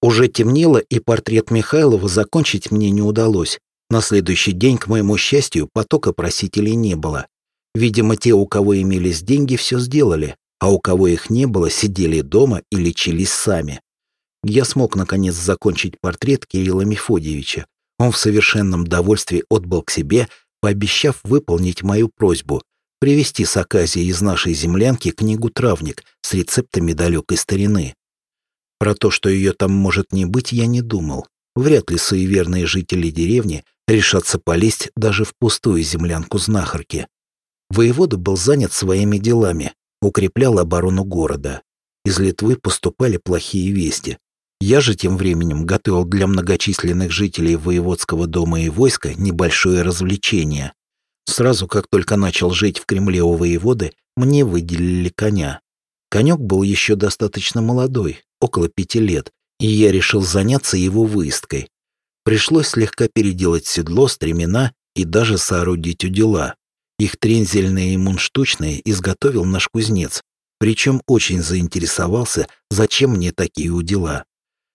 Уже темнело, и портрет Михайлова закончить мне не удалось. На следующий день, к моему счастью, потока просителей не было. Видимо, те, у кого имелись деньги, все сделали, а у кого их не было, сидели дома и лечились сами. Я смог, наконец, закончить портрет Кирилла Мефодьевича. Он в совершенном довольстве отбыл к себе, пообещав выполнить мою просьбу — привезти с Аказии из нашей землянки книгу «Травник» с рецептами далекой старины. Про то, что ее там может не быть, я не думал. Вряд ли суеверные жители деревни решатся полезть даже в пустую землянку знахарки. Воевода был занят своими делами, укреплял оборону города. Из Литвы поступали плохие вести. Я же тем временем готовил для многочисленных жителей воеводского дома и войска небольшое развлечение. Сразу как только начал жить в Кремле у воеводы, мне выделили коня. Конек был еще достаточно молодой, около пяти лет, и я решил заняться его выездкой. Пришлось слегка переделать седло, стремена и даже соорудить удила. Их трензельные и мунштучные изготовил наш кузнец, причем очень заинтересовался, зачем мне такие удила.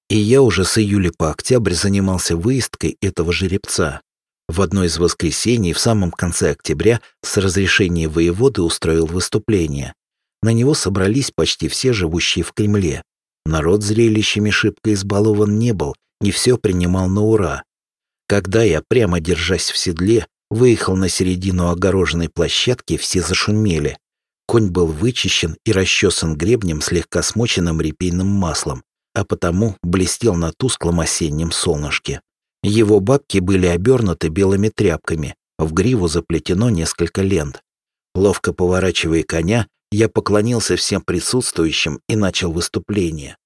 И я уже с июля по октябрь занимался выездкой этого жеребца. В одно из воскресений в самом конце октября с разрешения воеводы устроил выступление. На него собрались почти все живущие в Кремле. Народ зрелищами шибко избалован не был, не все принимал на ура. Когда я, прямо держась в седле, выехал на середину огороженной площадки, все зашумели. Конь был вычищен и расчесан гребнем, слегка смоченным репейным маслом, а потому блестел на тусклом осеннем солнышке. Его бабки были обернуты белыми тряпками, в гриву заплетено несколько лент. Ловко поворачивая коня, я поклонился всем присутствующим и начал выступление.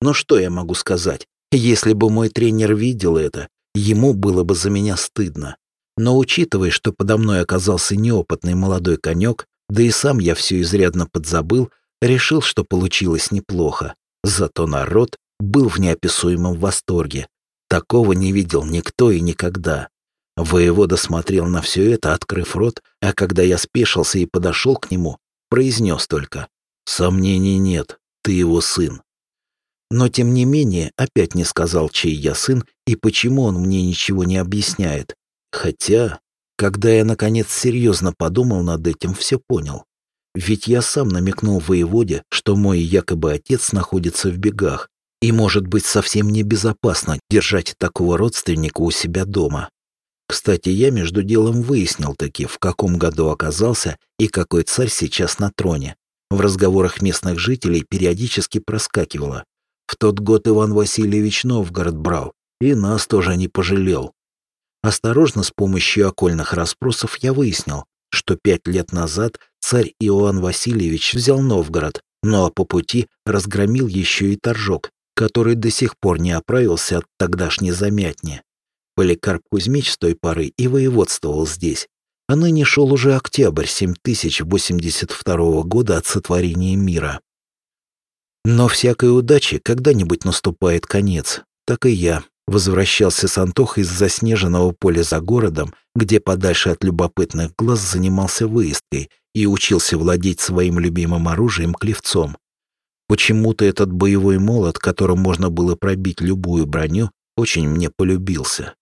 Но что я могу сказать? Если бы мой тренер видел это, ему было бы за меня стыдно. Но учитывая, что подо мной оказался неопытный молодой конек, да и сам я все изрядно подзабыл, решил, что получилось неплохо. Зато народ был в неописуемом восторге. Такого не видел никто и никогда. Воевода смотрел на все это, открыв рот, а когда я спешился и подошел к нему, произнес только «Сомнений нет, ты его сын». Но тем не менее опять не сказал, чей я сын и почему он мне ничего не объясняет. Хотя, когда я наконец серьезно подумал над этим, все понял. Ведь я сам намекнул воеводе, что мой якобы отец находится в бегах, и может быть совсем небезопасно держать такого родственника у себя дома. Кстати, я между делом выяснил таки, в каком году оказался и какой царь сейчас на троне. В разговорах местных жителей периодически проскакивало. В тот год Иван Васильевич Новгород брал, и нас тоже не пожалел. Осторожно, с помощью окольных расспросов, я выяснил, что пять лет назад царь Иоанн Васильевич взял Новгород, ну а по пути разгромил еще и Торжок, который до сих пор не оправился от тогдашней замятни. Поликарп Кузьмич с той поры и воеводствовал здесь. А ныне шел уже октябрь 7082 года от сотворения мира. Но всякой удачи когда-нибудь наступает конец. Так и я возвращался с Антохой из заснеженного поля за городом, где подальше от любопытных глаз занимался выездкой и учился владеть своим любимым оружием клевцом. Почему-то этот боевой молот, которым можно было пробить любую броню, очень мне полюбился.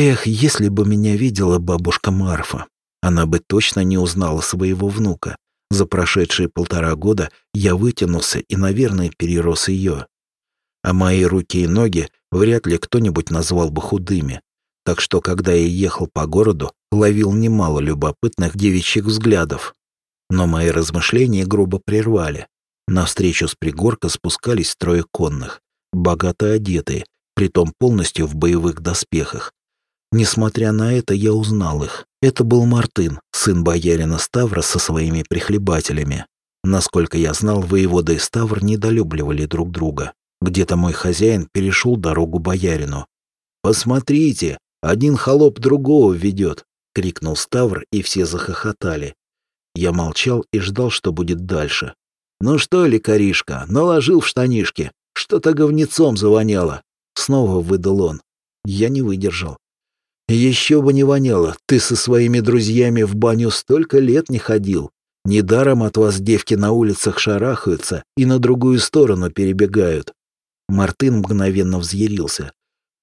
Эх, если бы меня видела бабушка Марфа, она бы точно не узнала своего внука. За прошедшие полтора года я вытянулся и, наверное, перерос ее. А мои руки и ноги вряд ли кто-нибудь назвал бы худыми. Так что, когда я ехал по городу, ловил немало любопытных девичьих взглядов. Но мои размышления грубо прервали. На встречу с пригорка спускались трое конных, богато одетые, притом полностью в боевых доспехах, Несмотря на это, я узнал их. Это был Мартын, сын боярина Ставра со своими прихлебателями. Насколько я знал, воевода и Ставр недолюбливали друг друга. Где-то мой хозяин перешел дорогу боярину. «Посмотрите, один холоп другого ведет!» — крикнул Ставр, и все захохотали. Я молчал и ждал, что будет дальше. «Ну что, лекаришка, наложил в штанишки? Что-то говнецом завоняло!» Снова выдал он. Я не выдержал. Еще бы не воняло, ты со своими друзьями в баню столько лет не ходил. Недаром от вас девки на улицах шарахаются и на другую сторону перебегают. Мартын мгновенно взъярился.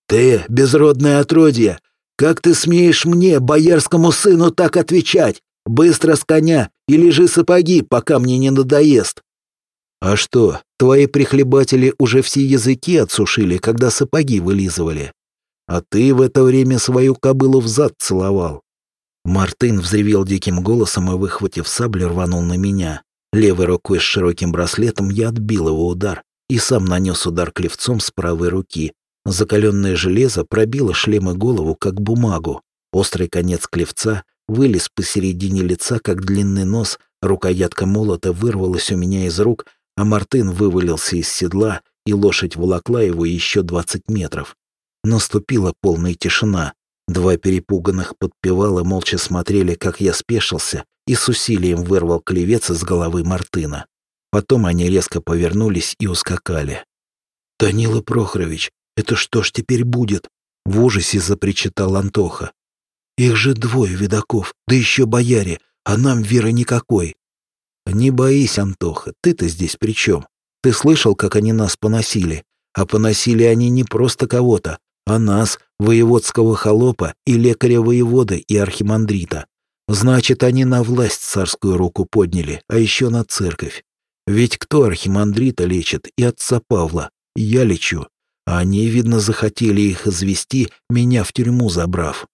«Ты, безродное отродье! Как ты смеешь мне, боярскому сыну, так отвечать? Быстро с коня и лежи сапоги, пока мне не надоест!» «А что, твои прихлебатели уже все языки отсушили, когда сапоги вылизывали? А ты в это время свою кобылу в зад целовал?» Мартын взревел диким голосом и, выхватив саблю, рванул на меня. Левой рукой с широким браслетом я отбил его удар и сам нанес удар клевцом с правой руки. Закаленное железо пробило шлем и голову, как бумагу. Острый конец клевца вылез посередине лица, как длинный нос, рукоятка молота вырвалась у меня из рук, а Мартын вывалился из седла, и лошадь волокла его еще двадцать метров. Наступила полная тишина. Два перепуганных подпевала молча смотрели, как я спешился, и с усилием вырвал клевец из головы Мартына. Потом они резко повернулись и ускакали. «Данила Прохорович, это что ж теперь будет?» В ужасе запричитал Антоха. «Их же двое видаков, да еще бояре, а нам веры никакой». «Не боись, Антоха, ты-то здесь при чем? Ты слышал, как они нас поносили? А поносили они не просто кого-то, а нас, воеводского холопа и лекаря воеводы и архимандрита. Значит, они на власть царскую руку подняли, а еще на церковь. Ведь кто архимандрита лечит и отца Павла? Я лечу. А они, видно, захотели их извести, меня в тюрьму забрав.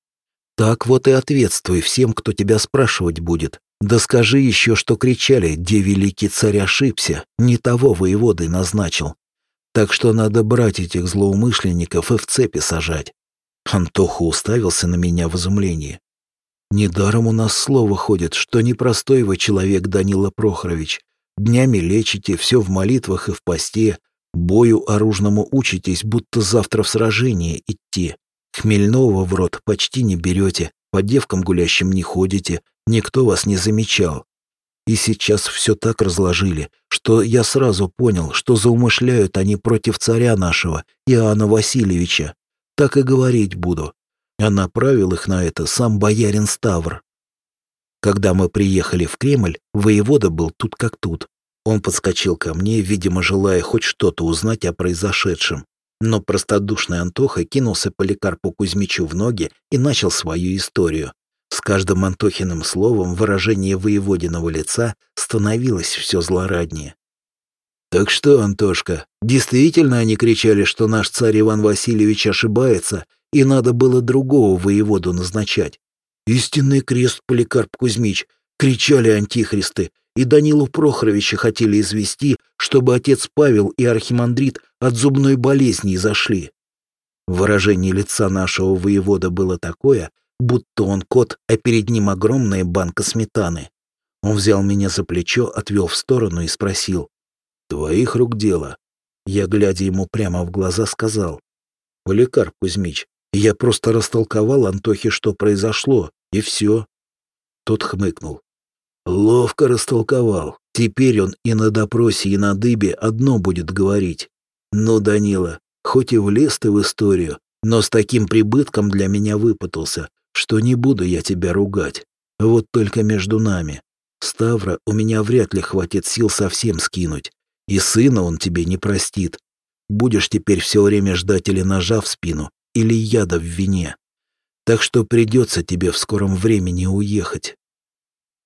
Так вот и ответствуй всем, кто тебя спрашивать будет. Да скажи еще, что кричали, где великий царь ошибся, не того воеводы назначил. Так что надо брать этих злоумышленников и в цепи сажать. Антоха уставился на меня в изумлении. Недаром у нас слово ходит, что непростой вы человек, Данила Прохорович. Днями лечите, все в молитвах и в посте, бою оружному учитесь, будто завтра в сражение идти. Хмельного в рот почти не берете, по девкам гулящим не ходите, никто вас не замечал. И сейчас все так разложили, что я сразу понял, что заумышляют они против царя нашего, Иоанна Васильевича. Так и говорить буду. А направил их на это сам боярин Ставр. Когда мы приехали в Кремль, воевода был тут как тут. Он подскочил ко мне, видимо, желая хоть что-то узнать о произошедшем. Но простодушный Антоха кинулся Поликарпу Кузьмичу в ноги и начал свою историю. С каждым Антохиным словом выражение воеводиного лица становилось все злораднее. «Так что, Антошка, действительно они кричали, что наш царь Иван Васильевич ошибается, и надо было другого воеводу назначать? Истинный крест, Поликарп Кузьмич, кричали антихристы, и Данилу Прохоровича хотели извести, чтобы отец Павел и архимандрит от зубной болезни изошли. Выражение лица нашего воевода было такое, будто он кот, а перед ним огромная банка сметаны. Он взял меня за плечо, отвел в сторону и спросил. «Твоих рук дело?» Я, глядя ему прямо в глаза, сказал. «Поликарп Кузьмич, я просто растолковал Антохе, что произошло, и все». Тот хмыкнул. «Ловко растолковал. Теперь он и на допросе, и на дыбе одно будет говорить. Ну, Данила, хоть и влез ты в историю, но с таким прибытком для меня выпутался, что не буду я тебя ругать. Вот только между нами. Ставра у меня вряд ли хватит сил совсем скинуть. И сына он тебе не простит. Будешь теперь все время ждать или ножа в спину, или яда в вине. Так что придется тебе в скором времени уехать.